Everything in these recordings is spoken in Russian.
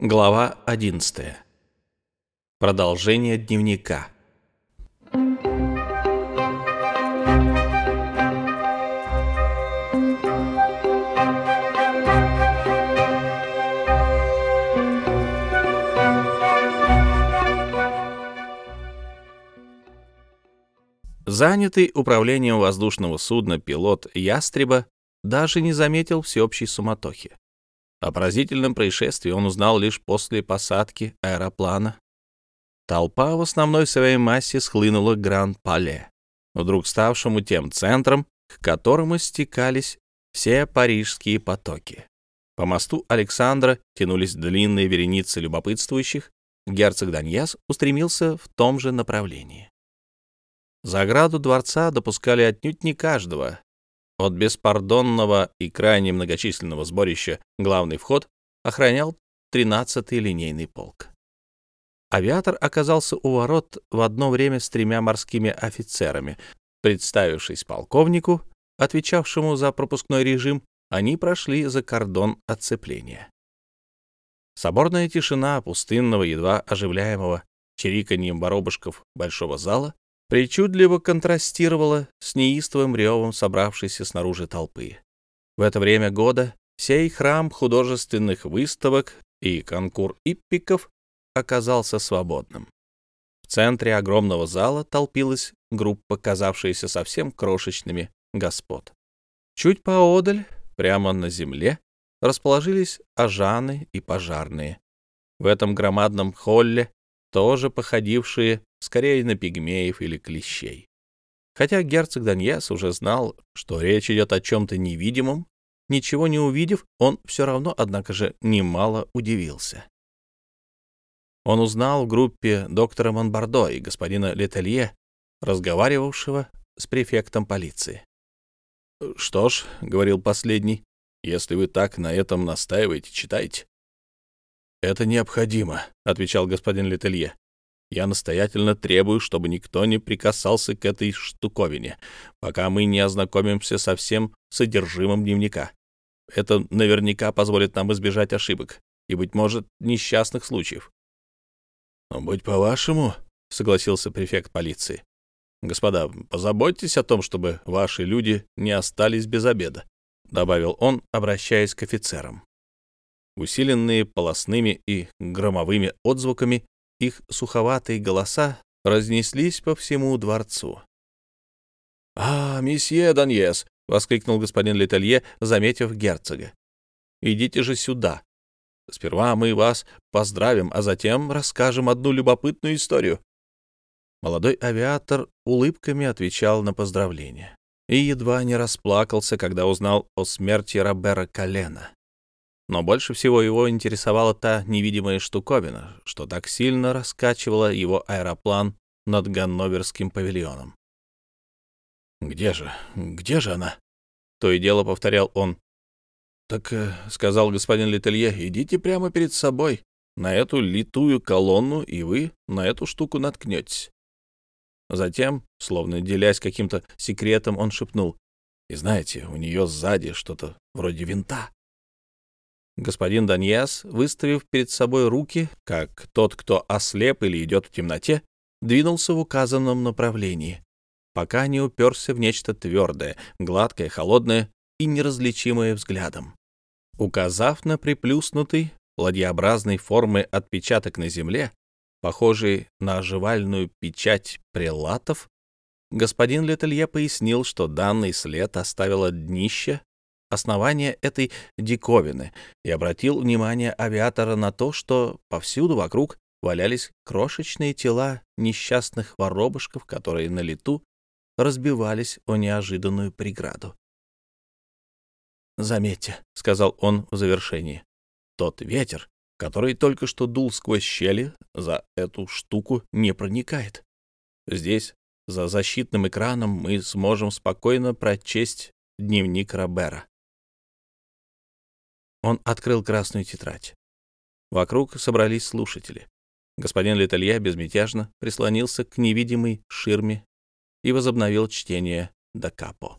Глава 11. Продолжение дневника. Занятый управлением воздушного судна пилот «Ястреба» даже не заметил всеобщей суматохи. О поразительном происшествии он узнал лишь после посадки аэроплана. Толпа в основной своей массе схлынула к Гран-Пале, вдруг ставшему тем центром, к которому стекались все парижские потоки. По мосту Александра тянулись длинные вереницы любопытствующих, герцог Даньяс устремился в том же направлении. За ограду дворца допускали отнюдь не каждого, от беспардонного и крайне многочисленного сборища главный вход охранял 13-й линейный полк. Авиатор оказался у ворот в одно время с тремя морскими офицерами. Представившись полковнику, отвечавшему за пропускной режим, они прошли за кордон отцепления. Соборная тишина пустынного, едва оживляемого чириканьем воробушков большого зала причудливо контрастировала с неистовым ревом собравшейся снаружи толпы. В это время года сей храм художественных выставок и конкур иппиков оказался свободным. В центре огромного зала толпилась группа, казавшаяся совсем крошечными господ. Чуть поодаль, прямо на земле, расположились ажаны и пожарные. В этом громадном холле, тоже походившие скорее на пигмеев или клещей. Хотя герцог Даньяс уже знал, что речь идет о чем-то невидимом, ничего не увидев, он все равно, однако же, немало удивился. Он узнал в группе доктора Монбардо и господина Летелье, разговаривавшего с префектом полиции. «Что ж», — говорил последний, — «если вы так на этом настаиваете, читайте». «Это необходимо», — отвечал господин Летелье. Я настоятельно требую, чтобы никто не прикасался к этой штуковине, пока мы не ознакомимся со всем содержимым дневника. Это наверняка позволит нам избежать ошибок и, быть может, несчастных случаев. «Ну, — Будь по-вашему, — согласился префект полиции. — Господа, позаботьтесь о том, чтобы ваши люди не остались без обеда, — добавил он, обращаясь к офицерам. Усиленные полосными и громовыми отзвуками, их суховатые голоса разнеслись по всему дворцу. «А, месье Даньес!» — воскликнул господин Летелье, заметив герцога. «Идите же сюда. Сперва мы вас поздравим, а затем расскажем одну любопытную историю». Молодой авиатор улыбками отвечал на поздравление и едва не расплакался, когда узнал о смерти Робера Калена. Но больше всего его интересовала та невидимая штуковина, что так сильно раскачивала его аэроплан над Ганноверским павильоном. «Где же? Где же она?» — то и дело повторял он. «Так, э, — сказал господин Летелье, — идите прямо перед собой, на эту литую колонну, и вы на эту штуку наткнетесь». Затем, словно делясь каким-то секретом, он шепнул. «И знаете, у нее сзади что-то вроде винта». Господин Даньяс, выставив перед собой руки, как тот, кто ослеп или идет в темноте, двинулся в указанном направлении, пока не уперся в нечто твердое, гладкое, холодное и неразличимое взглядом. Указав на приплюснутый, ладьеобразной формы отпечаток на земле, похожий на оживальную печать прелатов, господин Летелье пояснил, что данный след оставило днище основания этой диковины и обратил внимание авиатора на то, что повсюду вокруг валялись крошечные тела несчастных воробушков, которые на лету разбивались о неожиданную преграду. «Заметьте», — сказал он в завершении, — «тот ветер, который только что дул сквозь щели, за эту штуку не проникает. Здесь, за защитным экраном, мы сможем спокойно прочесть дневник Робера. Он открыл красную тетрадь. Вокруг собрались слушатели. Господин Летелье безмятежно прислонился к невидимой ширме и возобновил чтение до капо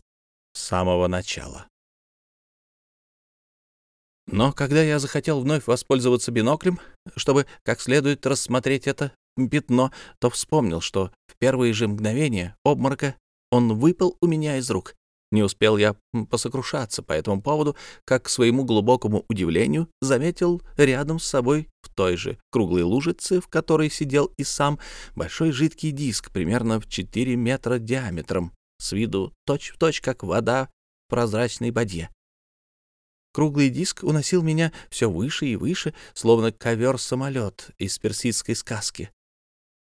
с самого начала. Но когда я захотел вновь воспользоваться биноклем, чтобы как следует рассмотреть это пятно, то вспомнил, что в первые же мгновения обморока он выпал у меня из рук. Не успел я посокрушаться по этому поводу, как к своему глубокому удивлению заметил рядом с собой в той же круглой лужице, в которой сидел и сам, большой жидкий диск примерно в 4 метра диаметром, с виду точь-в-точь, точь, как вода в прозрачной бадье. Круглый диск уносил меня все выше и выше, словно ковер-самолет из персидской сказки.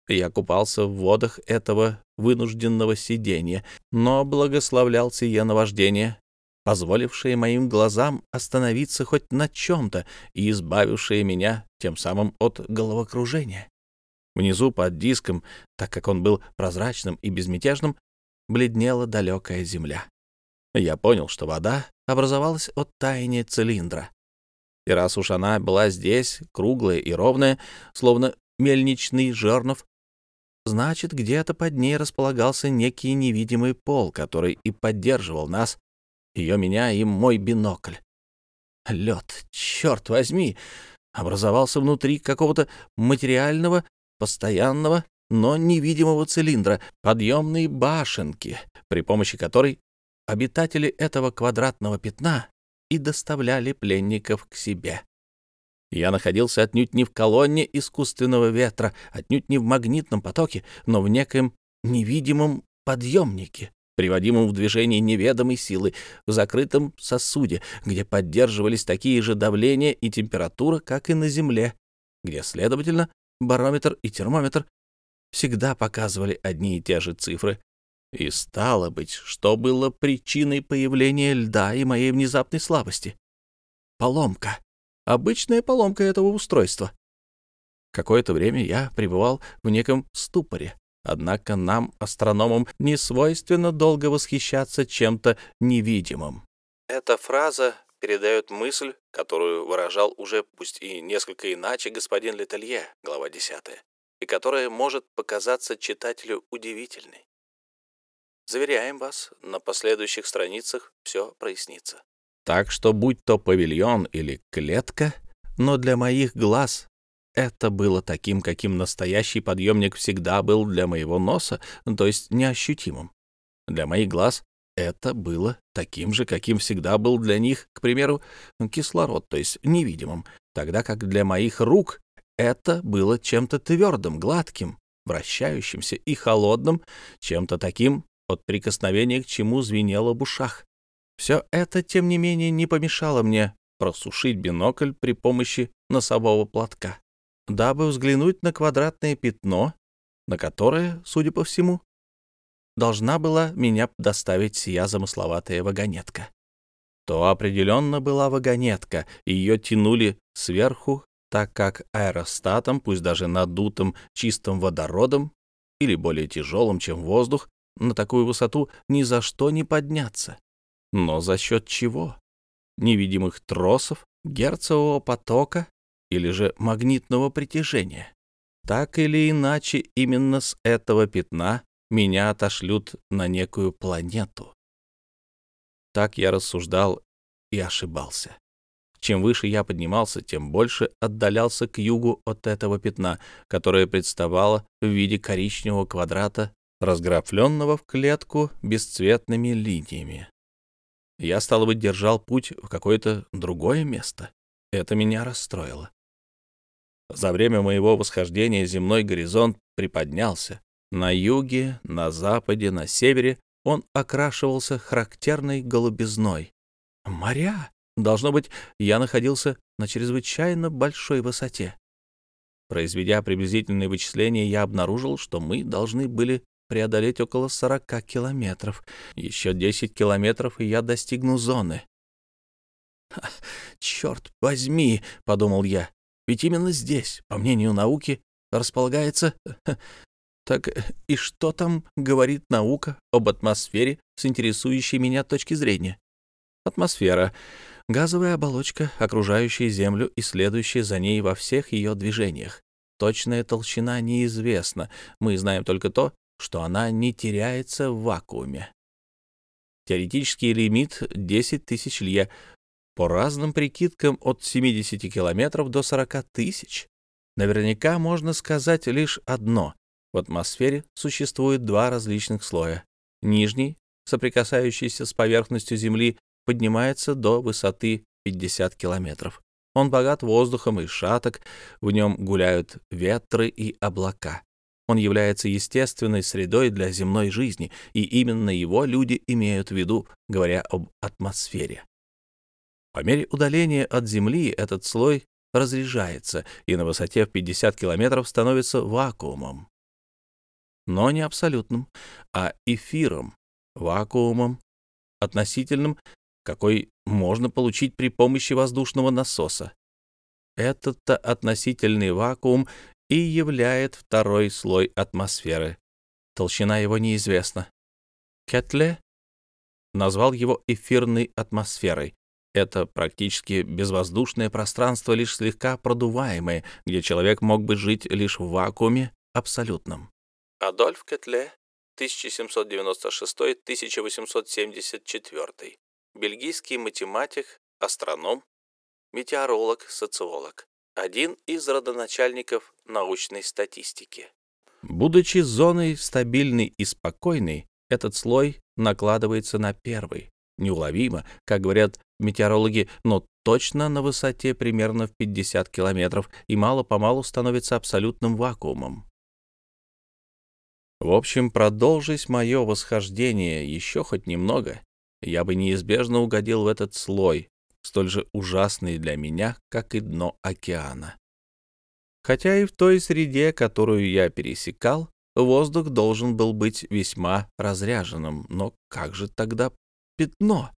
Я купался в водах этого вынужденного сидения, но благословлял сие наваждение, позволившее моим глазам остановиться хоть на чем-то и избавившее меня тем самым от головокружения. Внизу под диском, так как он был прозрачным и безмятежным, бледнела далекая земля. Я понял, что вода образовалась от таяния цилиндра. И раз уж она была здесь, круглая и ровная, словно мельничный жернов, значит, где-то под ней располагался некий невидимый пол, который и поддерживал нас, ее, меня и мой бинокль. Лед, черт возьми, образовался внутри какого-то материального, постоянного, но невидимого цилиндра, подъемной башенки, при помощи которой обитатели этого квадратного пятна и доставляли пленников к себе. Я находился отнюдь не в колонне искусственного ветра, отнюдь не в магнитном потоке, но в некоем невидимом подъемнике, приводимом в движение неведомой силы, в закрытом сосуде, где поддерживались такие же давления и температура, как и на Земле, где, следовательно, барометр и термометр всегда показывали одни и те же цифры, и стало быть, что было причиной появления льда и моей внезапной слабости? Поломка. Обычная поломка этого устройства. Какое-то время я пребывал в неком ступоре. Однако нам, астрономам, не свойственно долго восхищаться чем-то невидимым. Эта фраза передает мысль, которую выражал уже, пусть и несколько иначе, господин Летелье, глава 10, и которая может показаться читателю удивительной. Заверяем вас, на последующих страницах все прояснится. Так что будь то павильон или клетка, но для моих глаз это было таким, каким настоящий подъемник всегда был для моего носа, то есть неощутимым. Для моих глаз это было таким же, каким всегда был для них, к примеру, кислород, то есть невидимым, тогда как для моих рук это было чем-то твердым, гладким, вращающимся и холодным, чем-то таким, от прикосновения к чему звенело в ушах. Все это, тем не менее, не помешало мне просушить бинокль при помощи носового платка, дабы взглянуть на квадратное пятно, на которое, судя по всему, должна была меня доставить сия замысловатая вагонетка. То определенно была вагонетка, ее тянули сверху, так как аэростатом, пусть даже надутым чистым водородом или более тяжелым, чем воздух, на такую высоту ни за что не подняться. Но за счет чего? Невидимых тросов, герцового потока или же магнитного притяжения? Так или иначе, именно с этого пятна меня отошлют на некую планету. Так я рассуждал и ошибался. Чем выше я поднимался, тем больше отдалялся к югу от этого пятна, которое представало в виде коричневого квадрата разграфленного в клетку бесцветными линиями. Я, стало быть, держал путь в какое-то другое место. Это меня расстроило. За время моего восхождения земной горизонт приподнялся. На юге, на западе, на севере он окрашивался характерной голубизной. Моря! Должно быть, я находился на чрезвычайно большой высоте. Произведя приблизительные вычисления, я обнаружил, что мы должны были преодолеть около 40 километров. Еще 10 километров, и я достигну зоны. «Черт возьми!» — подумал я. «Ведь именно здесь, по мнению науки, располагается... Так и что там говорит наука об атмосфере с интересующей меня точки зрения? Атмосфера — газовая оболочка, окружающая Землю и следующая за ней во всех ее движениях. Точная толщина неизвестна, мы знаем только то, что она не теряется в вакууме. Теоретический лимит 10 тысяч лье. По разным прикидкам от 70 километров до 40 тысяч. Наверняка можно сказать лишь одно. В атмосфере существует два различных слоя. Нижний, соприкасающийся с поверхностью Земли, поднимается до высоты 50 километров. Он богат воздухом и шаток, в нем гуляют ветры и облака. Он является естественной средой для земной жизни, и именно его люди имеют в виду, говоря об атмосфере. По мере удаления от Земли этот слой разряжается и на высоте в 50 километров становится вакуумом. Но не абсолютным, а эфиром, вакуумом, относительным, какой можно получить при помощи воздушного насоса. Этот-то относительный вакуум и являет второй слой атмосферы. Толщина его неизвестна. Кетле назвал его эфирной атмосферой. Это практически безвоздушное пространство, лишь слегка продуваемое, где человек мог бы жить лишь в вакууме абсолютном. Адольф Кетле, 1796-1874. Бельгийский математик, астроном, метеоролог, социолог один из родоначальников научной статистики. Будучи зоной стабильной и спокойной, этот слой накладывается на первый, неуловимо, как говорят метеорологи, но точно на высоте примерно в 50 километров и мало-помалу становится абсолютным вакуумом. В общем, продолжись мое восхождение еще хоть немного, я бы неизбежно угодил в этот слой, столь же ужасный для меня, как и дно океана. Хотя и в той среде, которую я пересекал, воздух должен был быть весьма разряженным, но как же тогда пятно?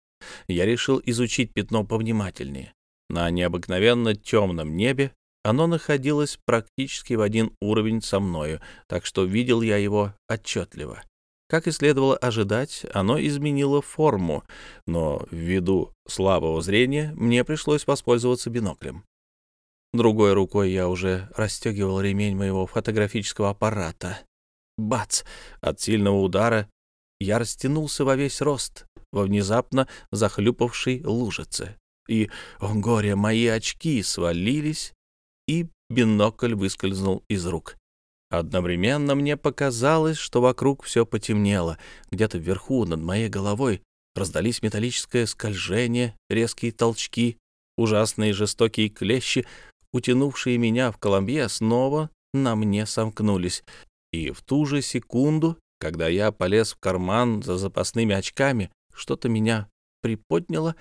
Я решил изучить пятно повнимательнее. На необыкновенно темном небе оно находилось практически в один уровень со мною, так что видел я его отчетливо. Как и следовало ожидать, оно изменило форму, но ввиду слабого зрения мне пришлось воспользоваться биноклем. Другой рукой я уже расстегивал ремень моего фотографического аппарата. Бац! От сильного удара я растянулся во весь рост во внезапно захлюпавшей лужице. И, о горе, мои очки свалились, и бинокль выскользнул из рук. Одновременно мне показалось, что вокруг все потемнело. Где-то вверху, над моей головой, раздались металлическое скольжение, резкие толчки, ужасные жестокие клещи, утянувшие меня в Коломбье, снова на мне сомкнулись. И в ту же секунду, когда я полез в карман за запасными очками, что-то меня приподняло,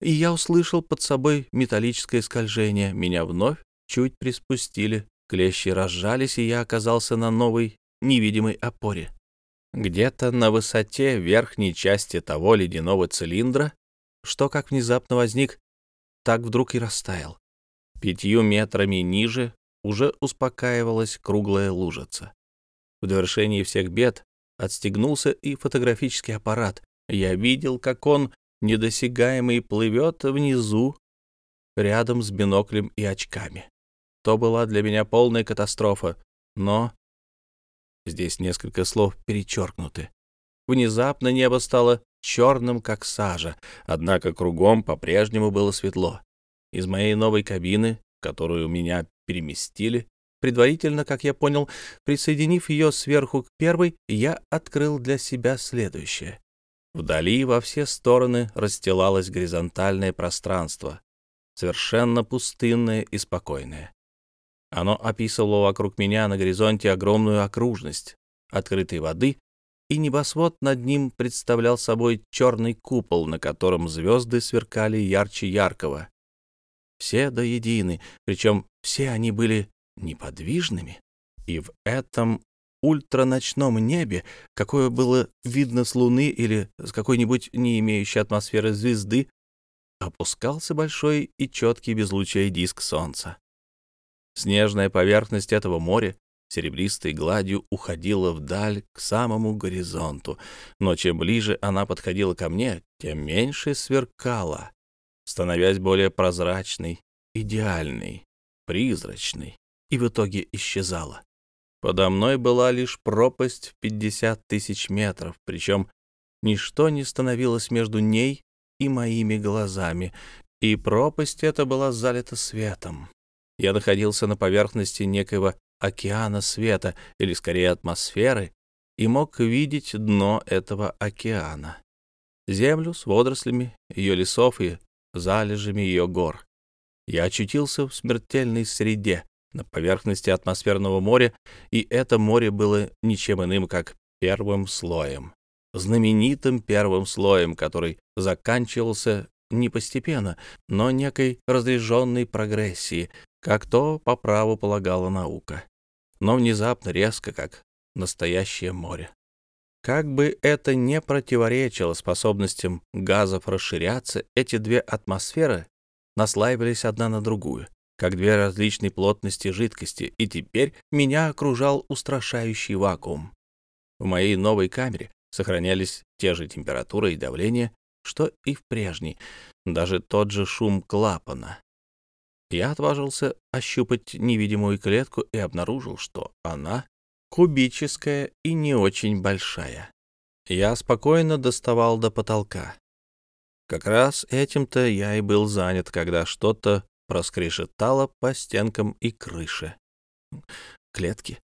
и я услышал под собой металлическое скольжение. Меня вновь чуть приспустили Клещи разжались, и я оказался на новой невидимой опоре. Где-то на высоте верхней части того ледяного цилиндра, что как внезапно возник, так вдруг и растаял. Пятью метрами ниже уже успокаивалась круглая лужица. В довершении всех бед отстегнулся и фотографический аппарат. Я видел, как он, недосягаемый, плывет внизу, рядом с биноклем и очками. То была для меня полная катастрофа, но... Здесь несколько слов перечеркнуты. Внезапно небо стало черным, как сажа, однако кругом по-прежнему было светло. Из моей новой кабины, которую меня переместили, предварительно, как я понял, присоединив ее сверху к первой, я открыл для себя следующее. Вдали во все стороны расстилалось горизонтальное пространство, совершенно пустынное и спокойное. Оно описывало вокруг меня на горизонте огромную окружность открытой воды, и небосвод над ним представлял собой черный купол, на котором звезды сверкали ярче яркого. Все до едины, причем все они были неподвижными, и в этом ультраночном небе, какое было видно с Луны или с какой-нибудь не имеющей атмосферы звезды, опускался большой и четкий без лучей диск Солнца. Снежная поверхность этого моря серебристой гладью уходила вдаль к самому горизонту, но чем ближе она подходила ко мне, тем меньше сверкала, становясь более прозрачной, идеальной, призрачной, и в итоге исчезала. Подо мной была лишь пропасть в 50 тысяч метров, причем ничто не становилось между ней и моими глазами, и пропасть эта была залита светом. Я находился на поверхности некоего океана света, или скорее атмосферы, и мог видеть дно этого океана. Землю с водорослями, ее лесов и залежами ее гор. Я очутился в смертельной среде, на поверхности атмосферного моря, и это море было ничем иным, как первым слоем. Знаменитым первым слоем, который заканчивался не постепенно, но некой разреженной прогрессии, как то по праву полагала наука, но внезапно резко, как настоящее море. Как бы это не противоречило способностям газов расширяться, эти две атмосферы наслаивались одна на другую, как две различные плотности жидкости, и теперь меня окружал устрашающий вакуум. В моей новой камере сохранялись те же температура и давление, что и в прежней, даже тот же шум клапана. Я отважился ощупать невидимую клетку и обнаружил, что она кубическая и не очень большая. Я спокойно доставал до потолка. Как раз этим-то я и был занят, когда что-то проскрешетало по стенкам и крыше. Клетки.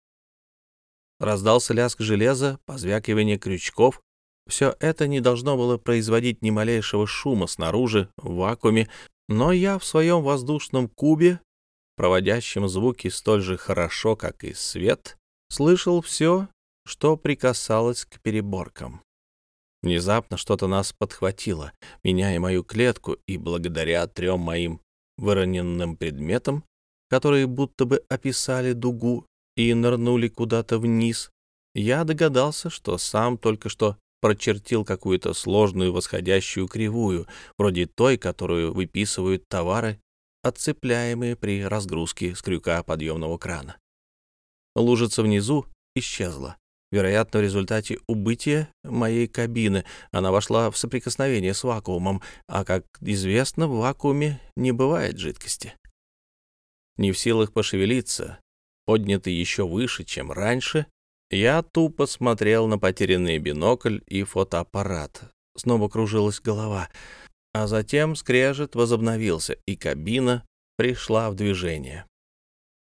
Раздался лязг железа, позвякивание крючков, все это не должно было производить ни малейшего шума снаружи, в вакууме, но я в своем воздушном кубе, проводящем звуки столь же хорошо, как и свет, слышал все, что прикасалось к переборкам. Внезапно что-то нас подхватило, меня и мою клетку, и благодаря трем моим выроненным предметам, которые будто бы описали дугу и нырнули куда-то вниз, я догадался, что сам только что прочертил какую-то сложную восходящую кривую, вроде той, которую выписывают товары, отцепляемые при разгрузке с крюка подъемного крана. Лужица внизу исчезла. Вероятно, в результате убытия моей кабины она вошла в соприкосновение с вакуумом, а, как известно, в вакууме не бывает жидкости. Не в силах пошевелиться, поднятый еще выше, чем раньше, я тупо смотрел на потерянный бинокль и фотоаппарат. Снова кружилась голова, а затем скрежет возобновился, и кабина пришла в движение.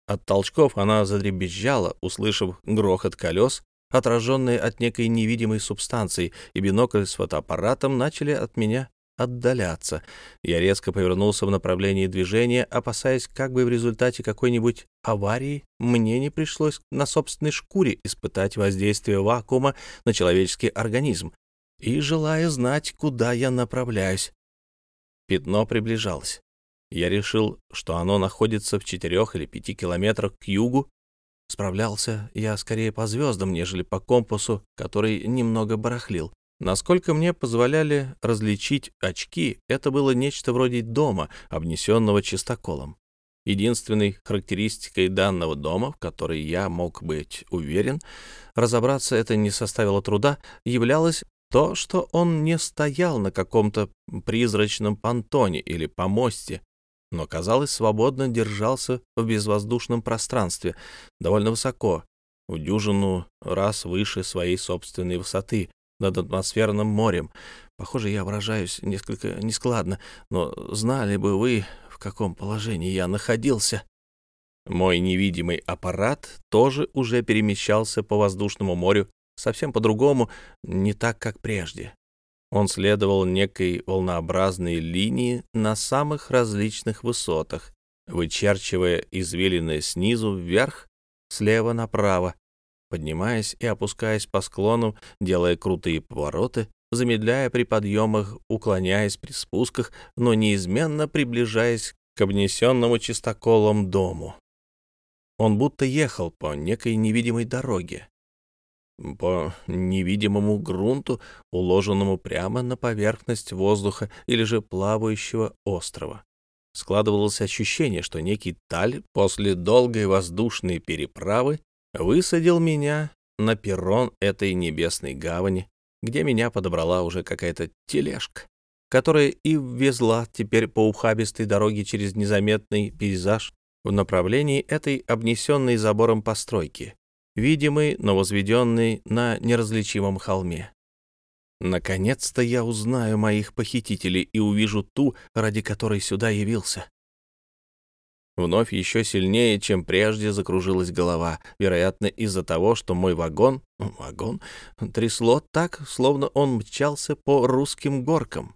От толчков она задребезжала, услышав грохот колес, отраженные от некой невидимой субстанции, и бинокль с фотоаппаратом начали от меня отдаляться. Я резко повернулся в направлении движения, опасаясь, как бы в результате какой-нибудь аварии мне не пришлось на собственной шкуре испытать воздействие вакуума на человеческий организм, и желая знать, куда я направляюсь. Пятно приближалось. Я решил, что оно находится в четырех или пяти километрах к югу. Справлялся я скорее по звездам, нежели по компасу, который немного барахлил. Насколько мне позволяли различить очки, это было нечто вроде дома, обнесенного чистоколом. Единственной характеристикой данного дома, в которой я мог быть уверен, разобраться это не составило труда, являлось то, что он не стоял на каком-то призрачном понтоне или помосте, но, казалось, свободно держался в безвоздушном пространстве, довольно высоко, в дюжину раз выше своей собственной высоты, над атмосферным морем. Похоже, я выражаюсь несколько нескладно, но знали бы вы, в каком положении я находился. Мой невидимый аппарат тоже уже перемещался по воздушному морю совсем по-другому, не так, как прежде. Он следовал некой волнообразной линии на самых различных высотах, вычерчивая извилины снизу вверх, слева направо, поднимаясь и опускаясь по склону, делая крутые повороты, замедляя при подъемах, уклоняясь при спусках, но неизменно приближаясь к обнесенному чистоколом дому. Он будто ехал по некой невидимой дороге, по невидимому грунту, уложенному прямо на поверхность воздуха или же плавающего острова. Складывалось ощущение, что некий таль после долгой воздушной переправы высадил меня на перрон этой небесной гавани, где меня подобрала уже какая-то тележка, которая и ввезла теперь по ухабистой дороге через незаметный пейзаж в направлении этой обнесенной забором постройки, видимой, но возведенной на неразличимом холме. Наконец-то я узнаю моих похитителей и увижу ту, ради которой сюда явился. Вновь еще сильнее, чем прежде, закружилась голова, вероятно, из-за того, что мой вагон, вагон, трясло так, словно он мчался по русским горкам.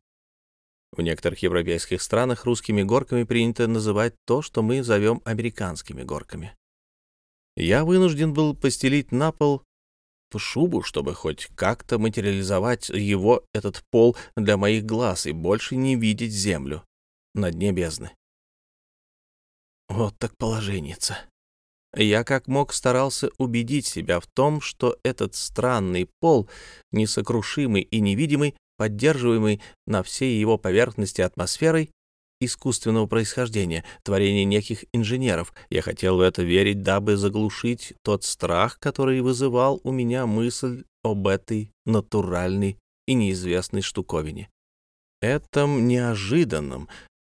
В некоторых европейских странах русскими горками принято называть то, что мы зовем американскими горками. Я вынужден был постелить на пол шубу, чтобы хоть как-то материализовать его, этот пол, для моих глаз и больше не видеть землю на дне бездны. Вот так положенница. Я как мог старался убедить себя в том, что этот странный пол, несокрушимый и невидимый, поддерживаемый на всей его поверхности атмосферой, искусственного происхождения, творение неких инженеров. Я хотел в это верить, дабы заглушить тот страх, который вызывал у меня мысль об этой натуральной и неизвестной штуковине. Этом неожиданном,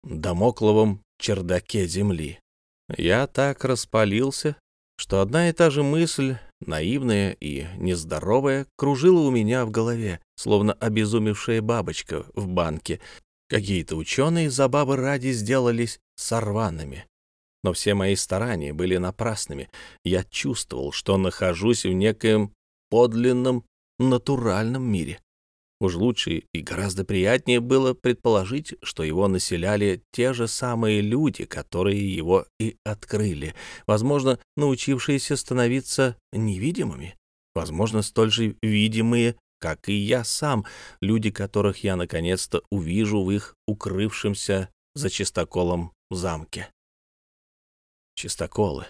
домокловом чердаке земли. Я так распалился, что одна и та же мысль, наивная и нездоровая, кружила у меня в голове, словно обезумевшая бабочка в банке, Какие-то ученые за бабы ради сделались сорванными. Но все мои старания были напрасными. Я чувствовал, что нахожусь в некоем подлинном натуральном мире. Уж лучше и гораздо приятнее было предположить, что его населяли те же самые люди, которые его и открыли, возможно, научившиеся становиться невидимыми, возможно, столь же видимые как и я сам, люди, которых я наконец-то увижу в их укрывшемся за чистоколом замке. Чистоколы.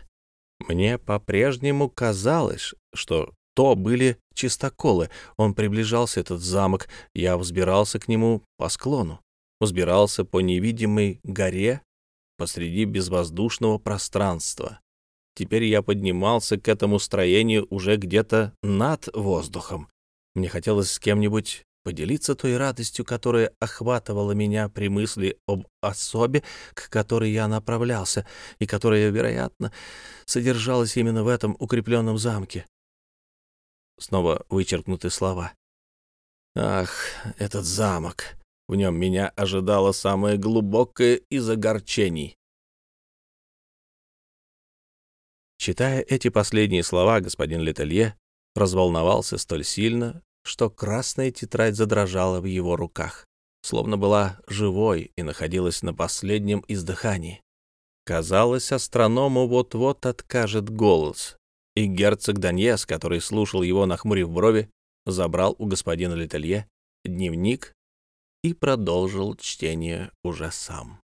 Мне по-прежнему казалось, что то были чистоколы. Он приближался, этот замок. Я взбирался к нему по склону. Взбирался по невидимой горе посреди безвоздушного пространства. Теперь я поднимался к этому строению уже где-то над воздухом. Мне хотелось с кем-нибудь поделиться той радостью, которая охватывала меня при мысли об особе, к которой я направлялся, и которая, вероятно, содержалась именно в этом укрепленном замке. Снова вычеркнуты слова. Ах, этот замок! В нем меня ожидало самое глубокое из огорчений. Читая эти последние слова, господин Летелье разволновался столь сильно, что красная тетрадь задрожала в его руках, словно была живой и находилась на последнем издыхании. Казалось, астроному вот-вот откажет голос, и герцог Даньес, который слушал его, нахмурив брови, забрал у господина Летелье дневник и продолжил чтение уже сам.